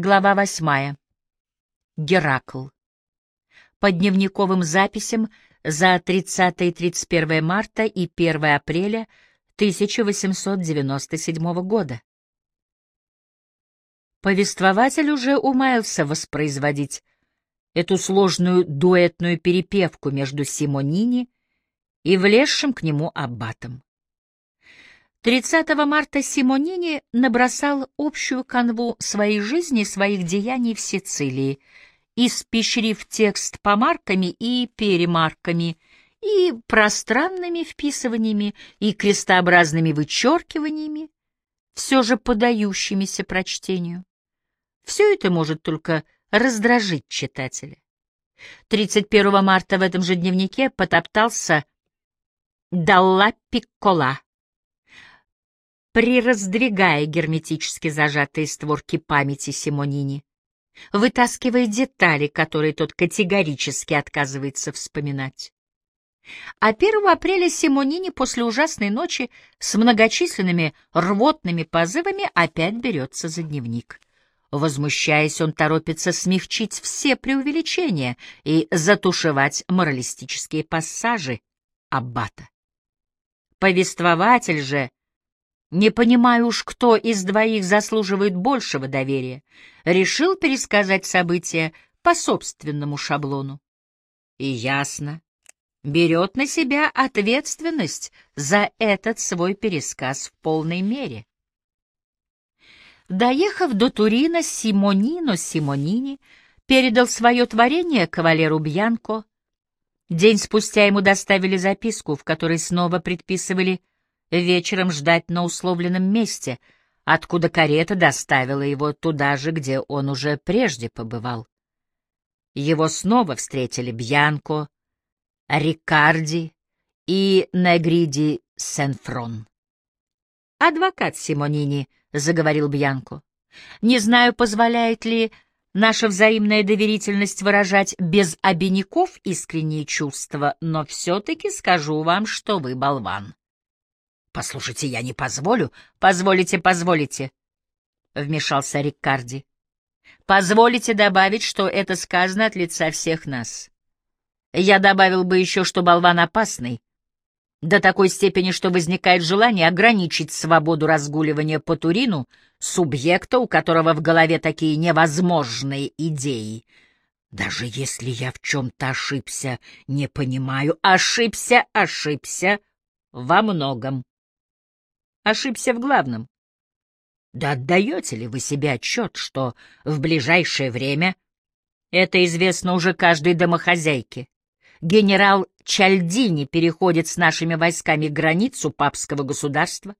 Глава восьмая. Геракл. По дневниковым записям за 30 и 31 марта и 1 апреля 1897 года. Повествователь уже умаялся воспроизводить эту сложную дуэтную перепевку между Симонини и влезшим к нему аббатом. 30 марта Симонини набросал общую канву своей жизни и своих деяний в Сицилии, испещрив текст помарками и перемарками, и пространными вписываниями, и крестообразными вычеркиваниями, все же подающимися прочтению. Все это может только раздражить читателя. 31 марта в этом же дневнике потоптался Далла Пиккола, прираздвигая герметически зажатые створки памяти Симонини, вытаскивая детали, которые тот категорически отказывается вспоминать. А 1 апреля Симонини после ужасной ночи с многочисленными рвотными позывами опять берется за дневник. Возмущаясь, он торопится смягчить все преувеличения и затушевать моралистические пассажи Аббата. Повествователь же, не понимая уж, кто из двоих заслуживает большего доверия, решил пересказать события по собственному шаблону. И ясно, берет на себя ответственность за этот свой пересказ в полной мере. Доехав до Турина, Симонино Симонини передал свое творение кавалеру Бьянко. День спустя ему доставили записку, в которой снова предписывали вечером ждать на условленном месте, откуда карета доставила его туда же, где он уже прежде побывал. Его снова встретили Бьянко, Рикарди и Негриди Сенфрон. Адвокат Симонини —— заговорил Бьянко. «Не знаю, позволяет ли наша взаимная доверительность выражать без обиняков искренние чувства, но все-таки скажу вам, что вы болван». «Послушайте, я не позволю». «Позволите, позволите», — вмешался Риккарди. «Позволите добавить, что это сказано от лица всех нас. Я добавил бы еще, что болван опасный, до такой степени, что возникает желание ограничить свободу разгуливания по Турину субъекта, у которого в голове такие невозможные идеи. Даже если я в чем-то ошибся, не понимаю. Ошибся, ошибся во многом. Ошибся в главном. Да отдаете ли вы себе отчет, что в ближайшее время, это известно уже каждой домохозяйке, генерал Чальдини переходит с нашими войсками границу папского государства,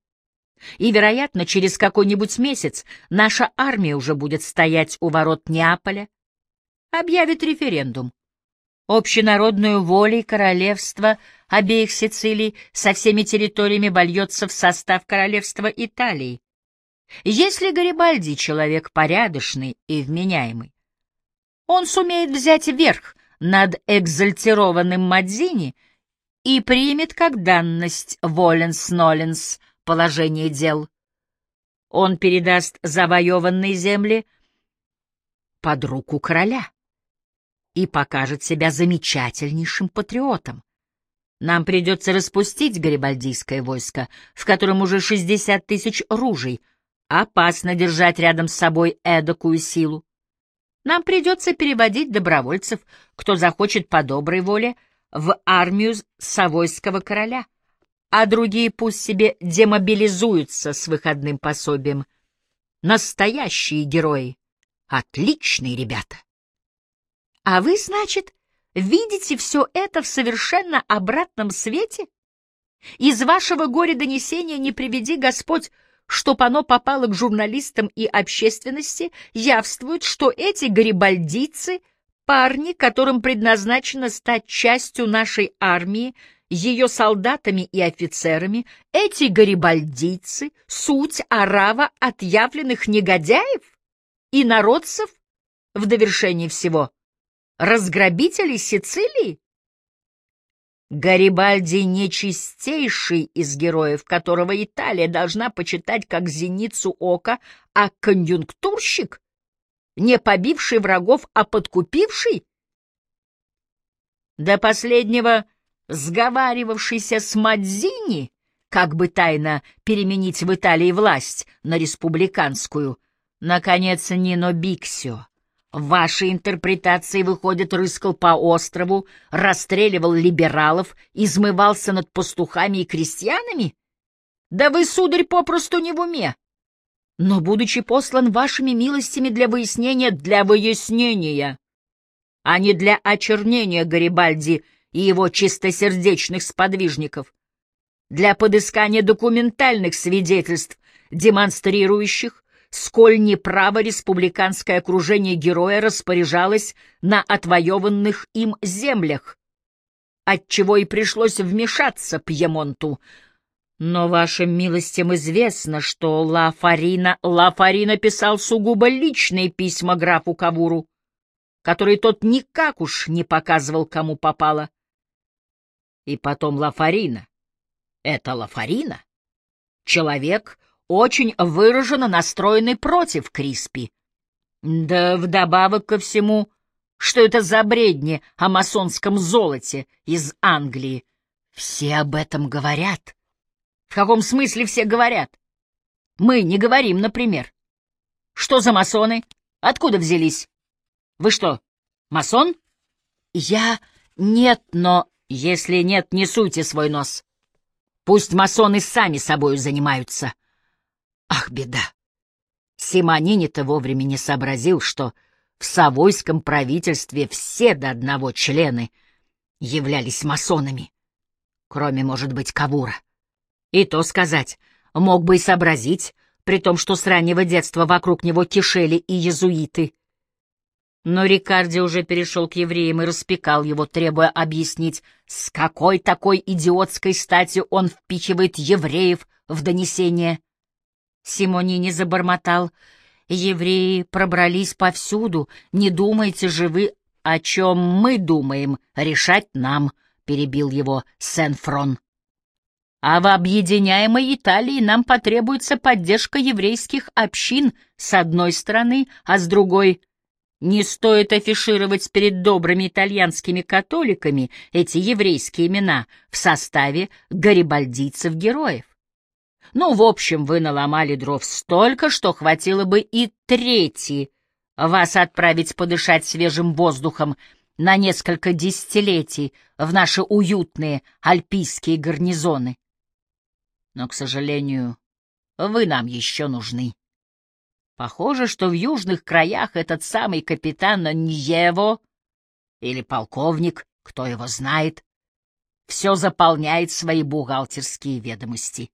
и, вероятно, через какой-нибудь месяц наша армия уже будет стоять у ворот Неаполя, объявит референдум. Общенародную волей королевства обеих Сицилий со всеми территориями вольется в состав королевства Италии. Если Гарибальди человек порядочный и вменяемый, он сумеет взять верх над экзальтированным Мадзини и примет как данность Воленс-Ноленс положение дел. Он передаст завоеванные земли под руку короля и покажет себя замечательнейшим патриотом. Нам придется распустить гарибальдийское войско, в котором уже 60 тысяч ружей. Опасно держать рядом с собой эдакую силу. Нам придется переводить добровольцев, кто захочет по доброй воле, в армию Савойского короля, а другие пусть себе демобилизуются с выходным пособием. Настоящие герои, отличные ребята. А вы, значит, видите все это в совершенно обратном свете? Из вашего горя донесения не приведи Господь чтоб оно попало к журналистам и общественности, явствует, что эти гарибальдийцы — парни, которым предназначено стать частью нашей армии, ее солдатами и офицерами, эти гарибальдийцы — суть арава отъявленных негодяев и народцев, в довершении всего, разграбителей Сицилии? Гарибальди не чистейший из героев, которого Италия должна почитать как зеницу ока, а конъюнктурщик, не побивший врагов, а подкупивший? До последнего сговаривавшийся с Мадзини, как бы тайно переменить в Италии власть на республиканскую, наконец, Нино Биксио. В вашей интерпретации, выходит, рыскал по острову, расстреливал либералов, измывался над пастухами и крестьянами? Да вы, сударь, попросту не в уме. Но, будучи послан вашими милостями для выяснения, для выяснения, а не для очернения Гарибальди и его чистосердечных сподвижников, для подыскания документальных свидетельств, демонстрирующих, сколь неправо республиканское окружение героя распоряжалось на отвоеванных им землях, отчего и пришлось вмешаться Пьемонту. Но вашим милостям известно, что Ла Фарина, Ла Фарина писал сугубо личные письма графу Кавуру, которые тот никак уж не показывал, кому попало. И потом Ла Фарина. Это Ла Фарина. Человек, очень выраженно настроенный против Криспи. Да вдобавок ко всему, что это за бредни о масонском золоте из Англии? Все об этом говорят. В каком смысле все говорят? Мы не говорим, например. Что за масоны? Откуда взялись? Вы что, масон? Я... Нет, но... Если нет, не суйте свой нос. Пусть масоны сами собою занимаются. Ах, беда! Симонини-то вовремя не сообразил, что в Савойском правительстве все до одного члены являлись масонами, кроме, может быть, Кавура. И то сказать, мог бы и сообразить, при том, что с раннего детства вокруг него кишели и езуиты. Но Рикарди уже перешел к евреям и распекал его, требуя объяснить, с какой такой идиотской стати он впихивает евреев в донесение. Симонини забормотал. «Евреи пробрались повсюду. Не думайте же вы, о чем мы думаем, решать нам», — перебил его Сен-Фрон. «А в объединяемой Италии нам потребуется поддержка еврейских общин с одной стороны, а с другой — не стоит афишировать перед добрыми итальянскими католиками эти еврейские имена в составе гарибальдийцев-героев. Ну, в общем, вы наломали дров столько, что хватило бы и третий вас отправить подышать свежим воздухом на несколько десятилетий в наши уютные альпийские гарнизоны. Но, к сожалению, вы нам еще нужны. Похоже, что в южных краях этот самый капитан Ньево или полковник, кто его знает, все заполняет свои бухгалтерские ведомости.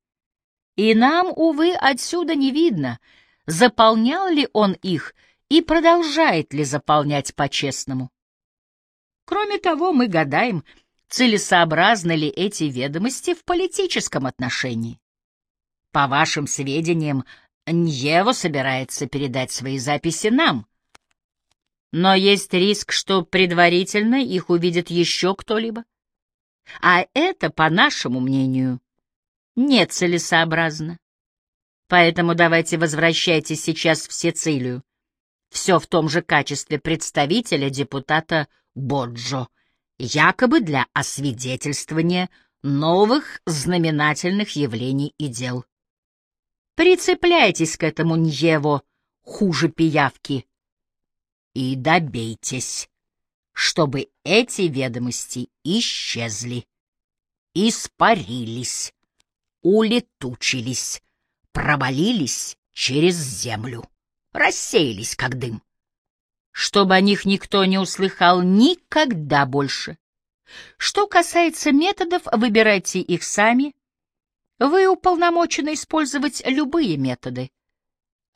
И нам, увы, отсюда не видно, заполнял ли он их и продолжает ли заполнять по-честному. Кроме того, мы гадаем, целесообразны ли эти ведомости в политическом отношении. По вашим сведениям, Ньево собирается передать свои записи нам. Но есть риск, что предварительно их увидит еще кто-либо. А это, по нашему мнению, нецелесообразно. Поэтому давайте возвращайтесь сейчас в Сицилию. Все в том же качестве представителя депутата Боджо, якобы для освидетельствования новых знаменательных явлений и дел. Прицепляйтесь к этому Ньево хуже пиявки и добейтесь, чтобы эти ведомости исчезли, испарились улетучились, провалились через землю, рассеялись, как дым. Чтобы о них никто не услыхал никогда больше. Что касается методов, выбирайте их сами. Вы уполномочены использовать любые методы.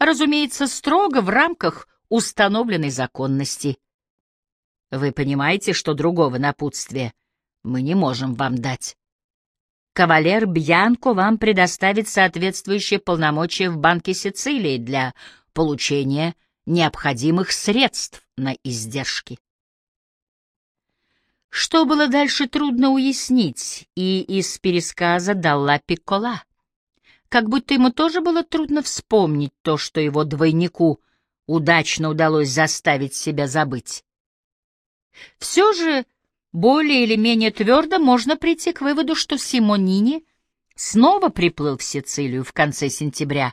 Разумеется, строго в рамках установленной законности. Вы понимаете, что другого напутствия мы не можем вам дать кавалер Бьянко вам предоставит соответствующие полномочия в Банке Сицилии для получения необходимых средств на издержки. Что было дальше, трудно уяснить, и из пересказа Далла Пиккола. Как будто ему тоже было трудно вспомнить то, что его двойнику удачно удалось заставить себя забыть. Все же более или менее твердо можно прийти к выводу, что Симонини снова приплыл в Сицилию в конце сентября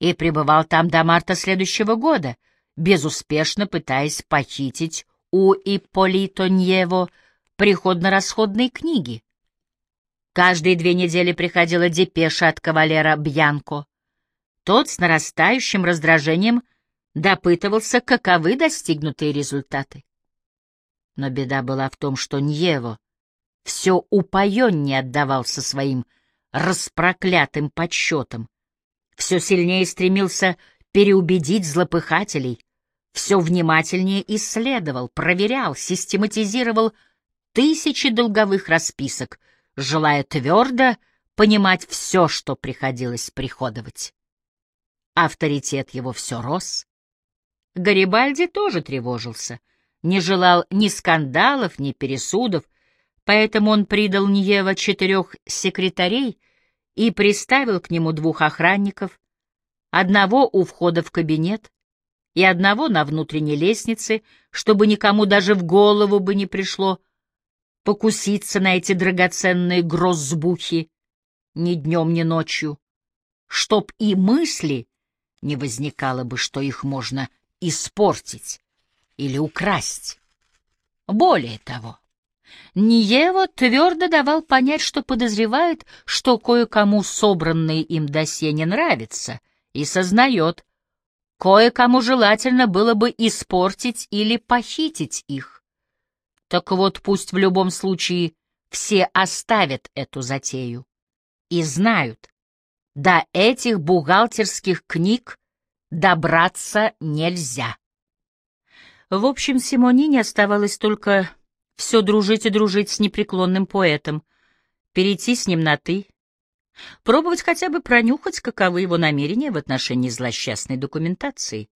и пребывал там до марта следующего года, безуспешно пытаясь похитить у Ипполито Ньево приходно-расходные книги. Каждые две недели приходила депеша от кавалера Бьянко. Тот с нарастающим раздражением допытывался, каковы достигнутые результаты. Но беда была в том, что Ньево все упоеннее отдавался своим распроклятым подсчетам, все сильнее стремился переубедить злопыхателей, все внимательнее исследовал, проверял, систематизировал тысячи долговых расписок, желая твердо понимать все, что приходилось приходовать. Авторитет его все рос. Гарибальди тоже тревожился, не желал ни скандалов, ни пересудов, поэтому он придал Ньева четырех секретарей и приставил к нему двух охранников, одного у входа в кабинет и одного на внутренней лестнице, чтобы никому даже в голову бы не пришло покуситься на эти драгоценные грозбухи ни днем, ни ночью, чтоб и мысли не возникало бы, что их можно испортить или украсть. Более того, Ниево твердо давал понять, что подозревает, что кое-кому собранные им досье не нравятся, и сознает, кое-кому желательно было бы испортить или похитить их. Так вот, пусть в любом случае все оставят эту затею и знают, до этих бухгалтерских книг добраться нельзя. В общем, Симонине оставалось только все дружить и дружить с непреклонным поэтом, перейти с ним на «ты», пробовать хотя бы пронюхать, каковы его намерения в отношении злосчастной документации.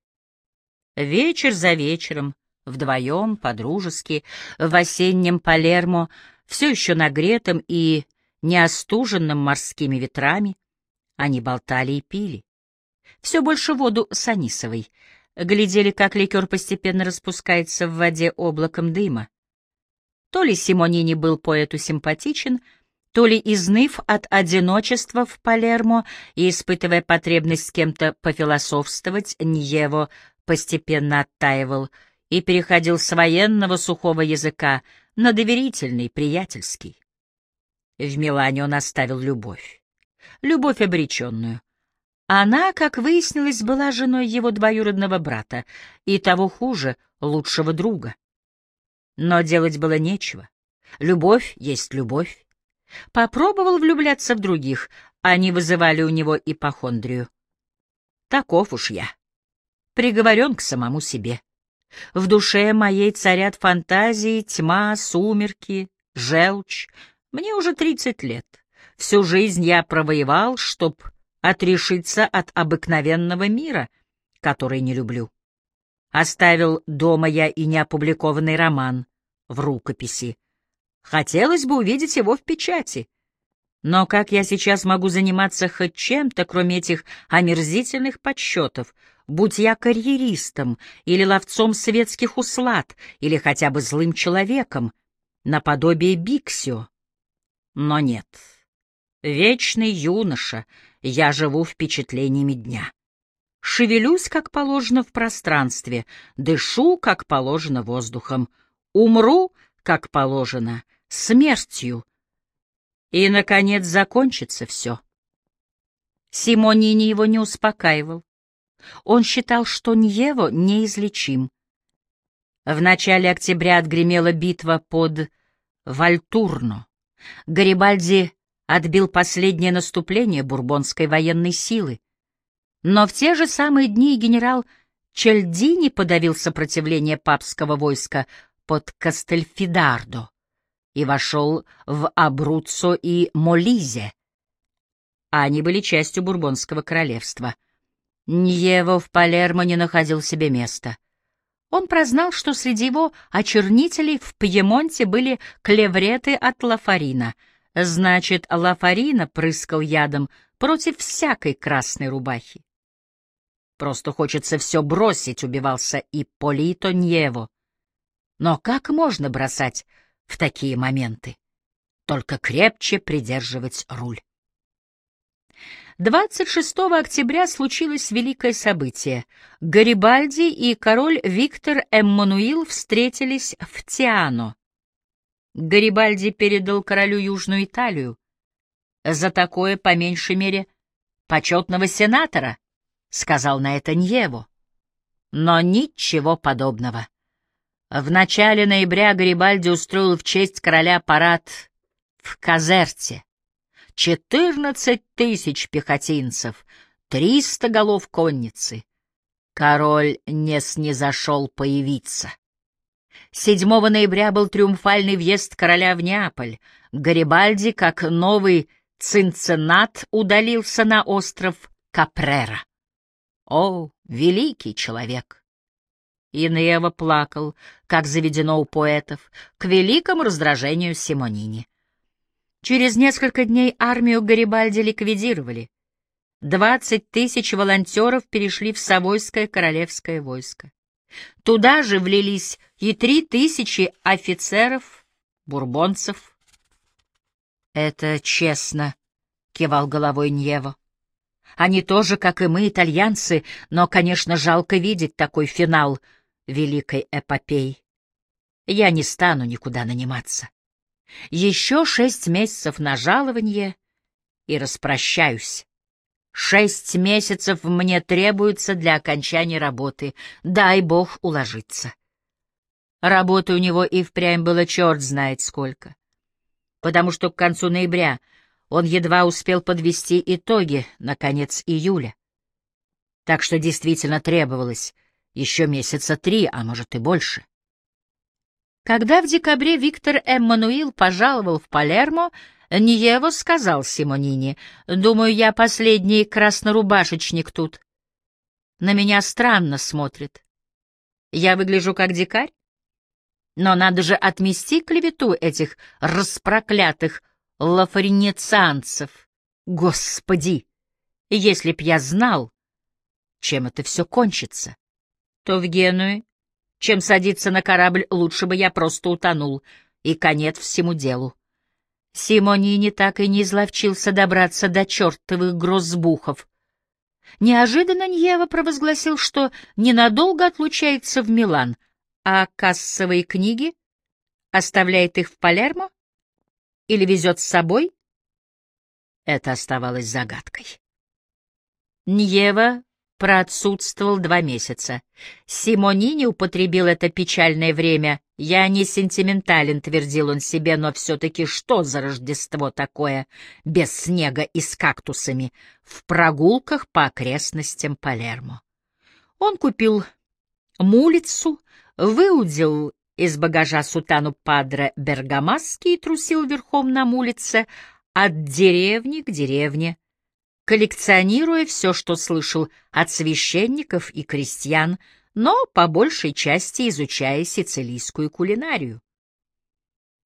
Вечер за вечером, вдвоем, по-дружески, в осеннем Палермо, все еще нагретым и неостуженным морскими ветрами, они болтали и пили. Все больше воду с анисовой. Глядели, как ликер постепенно распускается в воде облаком дыма. То ли Симонини был поэту симпатичен, то ли изныв от одиночества в Палермо и испытывая потребность с кем-то пофилософствовать, Ньево постепенно оттаивал и переходил с военного сухого языка на доверительный, приятельский. В Милане он оставил любовь. Любовь обреченную. Она, как выяснилось, была женой его двоюродного брата и того хуже, лучшего друга. Но делать было нечего. Любовь есть любовь. Попробовал влюбляться в других, они вызывали у него ипохондрию. Таков уж я. Приговорен к самому себе. В душе моей царят фантазии, тьма, сумерки, желчь. Мне уже тридцать лет. Всю жизнь я провоевал, чтоб отрешиться от обыкновенного мира, который не люблю. Оставил дома я и неопубликованный роман в рукописи. Хотелось бы увидеть его в печати. Но как я сейчас могу заниматься хоть чем-то, кроме этих омерзительных подсчетов, будь я карьеристом или ловцом светских услад, или хотя бы злым человеком, наподобие Биксио? Но нет. Вечный юноша, я живу впечатлениями дня. Шевелюсь, как положено, в пространстве, дышу, как положено, воздухом, умру, как положено, смертью. И, наконец, закончится все. Симонини его не успокаивал. Он считал, что Ньево неизлечим. В начале октября отгремела битва под Вальтурно. Гарибальди отбил последнее наступление бурбонской военной силы. Но в те же самые дни генерал Чельдини подавил сопротивление папского войска под Кастельфидардо и вошел в Абруццо и Молизе. Они были частью Бурбонского королевства. Ньево в Палермо не находил себе места. Он прознал, что среди его очернителей в Пьемонте были клевреты от Лафарина. Значит, Лафарина прыскал ядом против всякой красной рубахи. Просто хочется все бросить, убивался и Полито Ньево. Но как можно бросать в такие моменты? Только крепче придерживать руль. 26 октября случилось великое событие. Гарибальди и король Виктор Эммануил встретились в Тиано. Гарибальди передал королю Южную Италию. За такое, по меньшей мере, почетного сенатора —— сказал на это Ньево. Но ничего подобного. В начале ноября Гарибальди устроил в честь короля парад в Казерте. Четырнадцать тысяч пехотинцев, триста голов конницы. Король не снизошел появиться. 7 ноября был триумфальный въезд короля в Неаполь. Гарибальди, как новый цинциннат, удалился на остров Капрера. О, великий человек! Инева плакал, как заведено у поэтов, к великому раздражению Симонини. Через несколько дней армию Гарибальди ликвидировали. Двадцать тысяч волонтеров перешли в Савойское королевское войско. Туда же влились и три тысячи офицеров, бурбонцев. «Это честно», — кивал головой Ньево. Они тоже, как и мы, итальянцы, но, конечно, жалко видеть такой финал великой эпопеи. Я не стану никуда наниматься. Еще шесть месяцев на жалование и распрощаюсь. Шесть месяцев мне требуется для окончания работы. Дай бог уложиться. Работы у него и впрямь было черт знает сколько. Потому что к концу ноября он едва успел подвести итоги на конец июля. Так что действительно требовалось еще месяца три, а может и больше. Когда в декабре Виктор Эммануил пожаловал в Палермо, Ниево сказал Симонини, «Думаю, я последний краснорубашечник тут. На меня странно смотрит. Я выгляжу как дикарь? Но надо же отмести клевету этих распроклятых лафаренецианцев. Господи! Если б я знал, чем это все кончится, то в Генуе, чем садиться на корабль, лучше бы я просто утонул, и конец всему делу. Симонини так и не изловчился добраться до чертовых грозбухов. Неожиданно Ньева провозгласил, что ненадолго отлучается в Милан, а кассовые книги оставляет их в Палермо? или везет с собой? Это оставалось загадкой. Ньева проотсутствовал два месяца. Симонини употребил это печальное время. «Я не сентиментален», — твердил он себе, «но все-таки что за Рождество такое, без снега и с кактусами, в прогулках по окрестностям Палермо?» Он купил мулицу, выудил из багажа сутану падре Бергамасский и трусил верхом на улице от деревни к деревне, коллекционируя все, что слышал от священников и крестьян, но по большей части изучая сицилийскую кулинарию.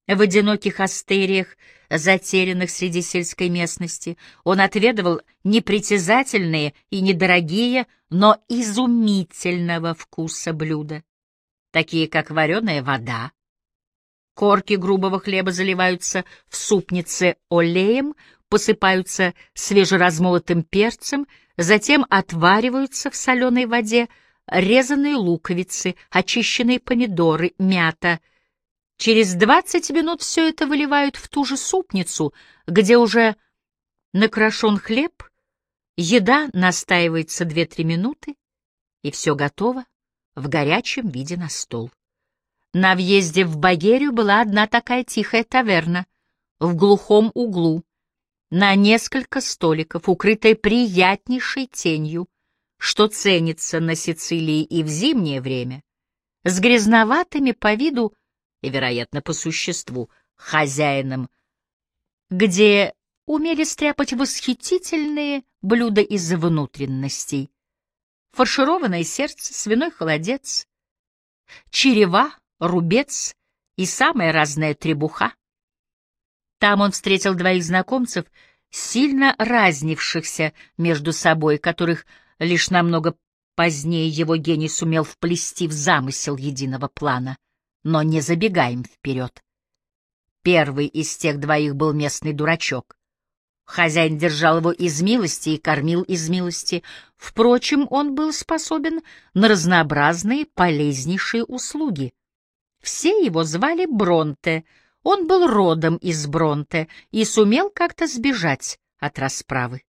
В одиноких астериях, затерянных среди сельской местности, он отведывал непритязательные и недорогие, но изумительного вкуса блюда такие как вареная вода. Корки грубого хлеба заливаются в супнице олеем, посыпаются свежеразмолотым перцем, затем отвариваются в соленой воде резаные луковицы, очищенные помидоры, мята. Через двадцать минут все это выливают в ту же супницу, где уже накрошен хлеб, еда настаивается две-три минуты, и все готово в горячем виде на стол. На въезде в Багерию была одна такая тихая таверна, в глухом углу, на несколько столиков, укрытая приятнейшей тенью, что ценится на Сицилии и в зимнее время, с грязноватыми по виду и, вероятно, по существу, хозяином, где умели стряпать восхитительные блюда из внутренностей, фаршированное сердце, свиной холодец, черева, рубец и самая разная требуха. Там он встретил двоих знакомцев, сильно разнившихся между собой, которых лишь намного Позднее его гений сумел вплести в замысел единого плана, но не забегаем вперед. Первый из тех двоих был местный дурачок. Хозяин держал его из милости и кормил из милости. Впрочем, он был способен на разнообразные полезнейшие услуги. Все его звали Бронте. Он был родом из Бронте и сумел как-то сбежать от расправы.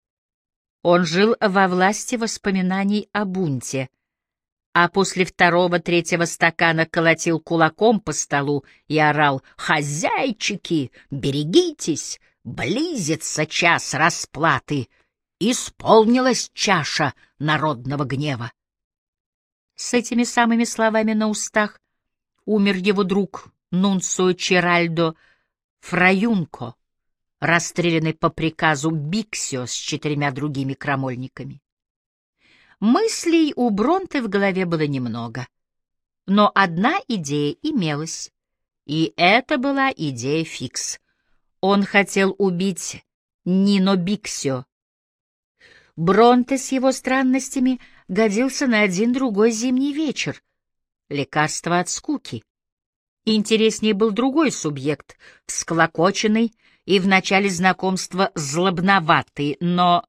Он жил во власти воспоминаний о бунте, а после второго-третьего стакана колотил кулаком по столу и орал «Хозяйчики, берегитесь! Близится час расплаты! Исполнилась чаша народного гнева!» С этими самыми словами на устах умер его друг Нунцо Черальдо Фраюнко расстрелянный по приказу Биксио с четырьмя другими крамольниками. Мыслей у Бронте в голове было немного, но одна идея имелась, и это была идея фикс. Он хотел убить Нино Биксио. Бронте с его странностями годился на один другой зимний вечер. Лекарство от скуки. Интереснее был другой субъект, всклокоченный, и в начале знакомства злобноватый, но,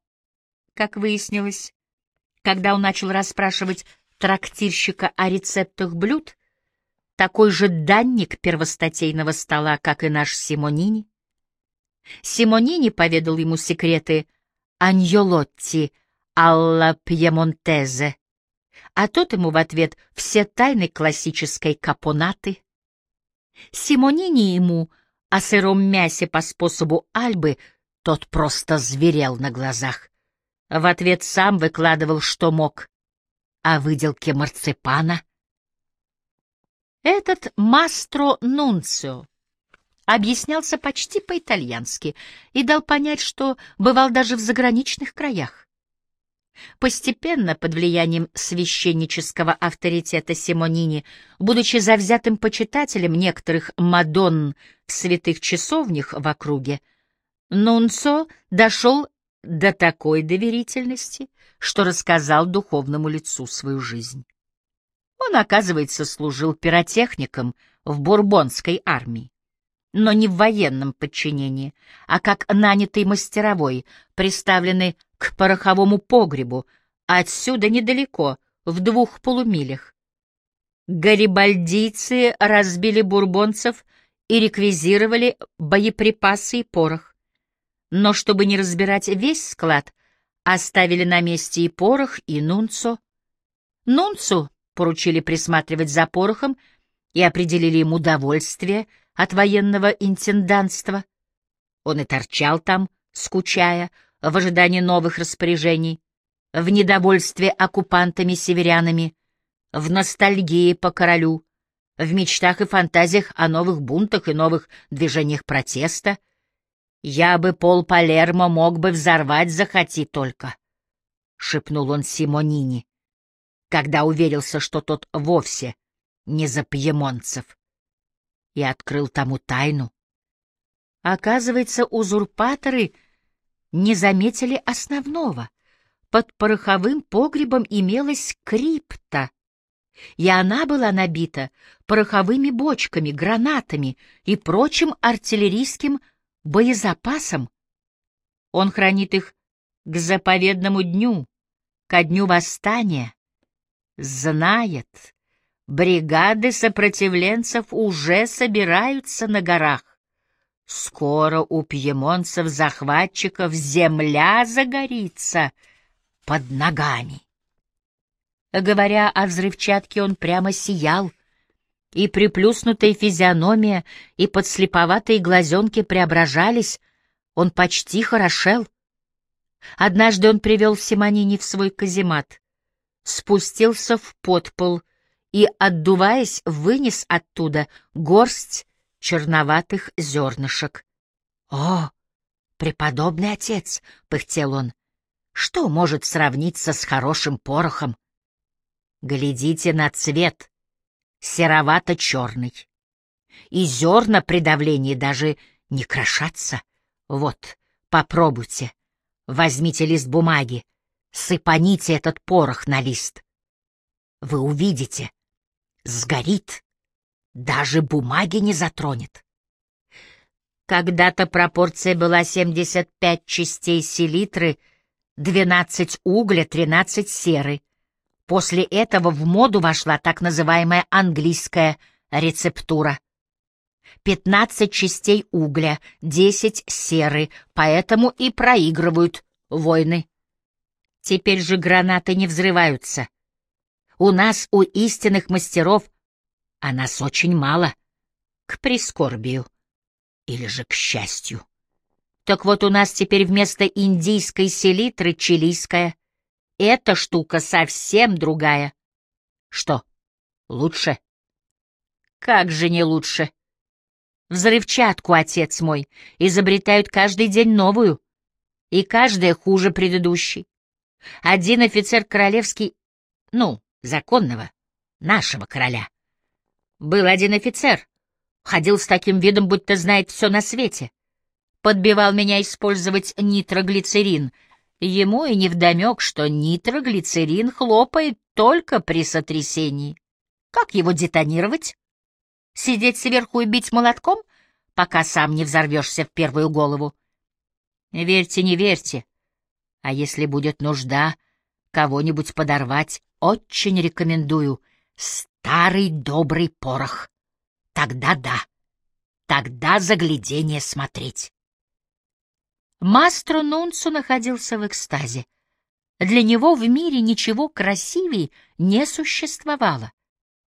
как выяснилось, когда он начал расспрашивать трактирщика о рецептах блюд, такой же данник первостатейного стола, как и наш Симонини. Симонини поведал ему секреты Аньолотти Алла Пьемонтезе, а тот ему в ответ все тайны классической капонаты. Симонини ему — о сыром мясе по способу Альбы, тот просто зверел на глазах. В ответ сам выкладывал, что мог. О выделке марципана. Этот мастро Нунцио объяснялся почти по-итальянски и дал понять, что бывал даже в заграничных краях. Постепенно, под влиянием священнического авторитета Симонини, будучи завзятым почитателем некоторых мадонн в святых часовнях в округе, Нунцо дошел до такой доверительности, что рассказал духовному лицу свою жизнь. Он, оказывается, служил пиротехником в бурбонской армии, но не в военном подчинении, а как нанятый мастеровой, приставленный к пороховому погребу, отсюда недалеко, в двух полумилях. Гарибальдийцы разбили бурбонцев и реквизировали боеприпасы и порох. Но чтобы не разбирать весь склад, оставили на месте и порох, и нунцо. Нунцу поручили присматривать за порохом и определили ему удовольствие от военного интендантства. Он и торчал там, скучая, в ожидании новых распоряжений, в недовольстве оккупантами-северянами, в ностальгии по королю, в мечтах и фантазиях о новых бунтах и новых движениях протеста. Я бы пол Палермо мог бы взорвать, захоти только, — шепнул он Симонини, когда уверился, что тот вовсе не за пьемонцев, и открыл тому тайну. Оказывается, узурпаторы — не заметили основного. Под пороховым погребом имелась крипта, и она была набита пороховыми бочками, гранатами и прочим артиллерийским боезапасом. Он хранит их к заповедному дню, ко дню восстания. Знает, бригады сопротивленцев уже собираются на горах. Скоро у пьемонцев-захватчиков земля загорится под ногами. Говоря о взрывчатке, он прямо сиял, и приплюснутая физиономия, и подслеповатые глазенки преображались, он почти хорошел. Однажды он привел Симонини в свой каземат, спустился в подпол и, отдуваясь, вынес оттуда горсть черноватых зернышек. — О, преподобный отец! — пыхтел он. — Что может сравниться с хорошим порохом? Глядите на цвет, серовато-черный. И зерна при давлении даже не крошатся. Вот, попробуйте. Возьмите лист бумаги, сыпаните этот порох на лист. Вы увидите, сгорит, даже бумаги не затронет. Когда-то пропорция была 75 частей селитры, 12 угля, 13 серы. После этого в моду вошла так называемая английская рецептура. 15 частей угля, 10 серы, поэтому и проигрывают войны. Теперь же гранаты не взрываются. У нас, у истинных мастеров, а нас очень мало, к прискорбию или же к счастью. Так вот у нас теперь вместо индийской селитры чилийская. Эта штука совсем другая. Что, лучше? Как же не лучше? Взрывчатку, отец мой, изобретают каждый день новую, и каждая хуже предыдущей. Один офицер королевский, ну, законного, нашего короля. Был один офицер, ходил с таким видом, будто знает все на свете. Подбивал меня использовать нитроглицерин. Ему и невдомек, что нитроглицерин хлопает только при сотрясении. Как его детонировать? Сидеть сверху и бить молотком, пока сам не взорвешься в первую голову? Верьте, не верьте. А если будет нужда кого-нибудь подорвать, очень рекомендую старый добрый порох. Тогда да, тогда заглядение смотреть. Мастро Нунцу находился в экстазе. Для него в мире ничего красивее не существовало.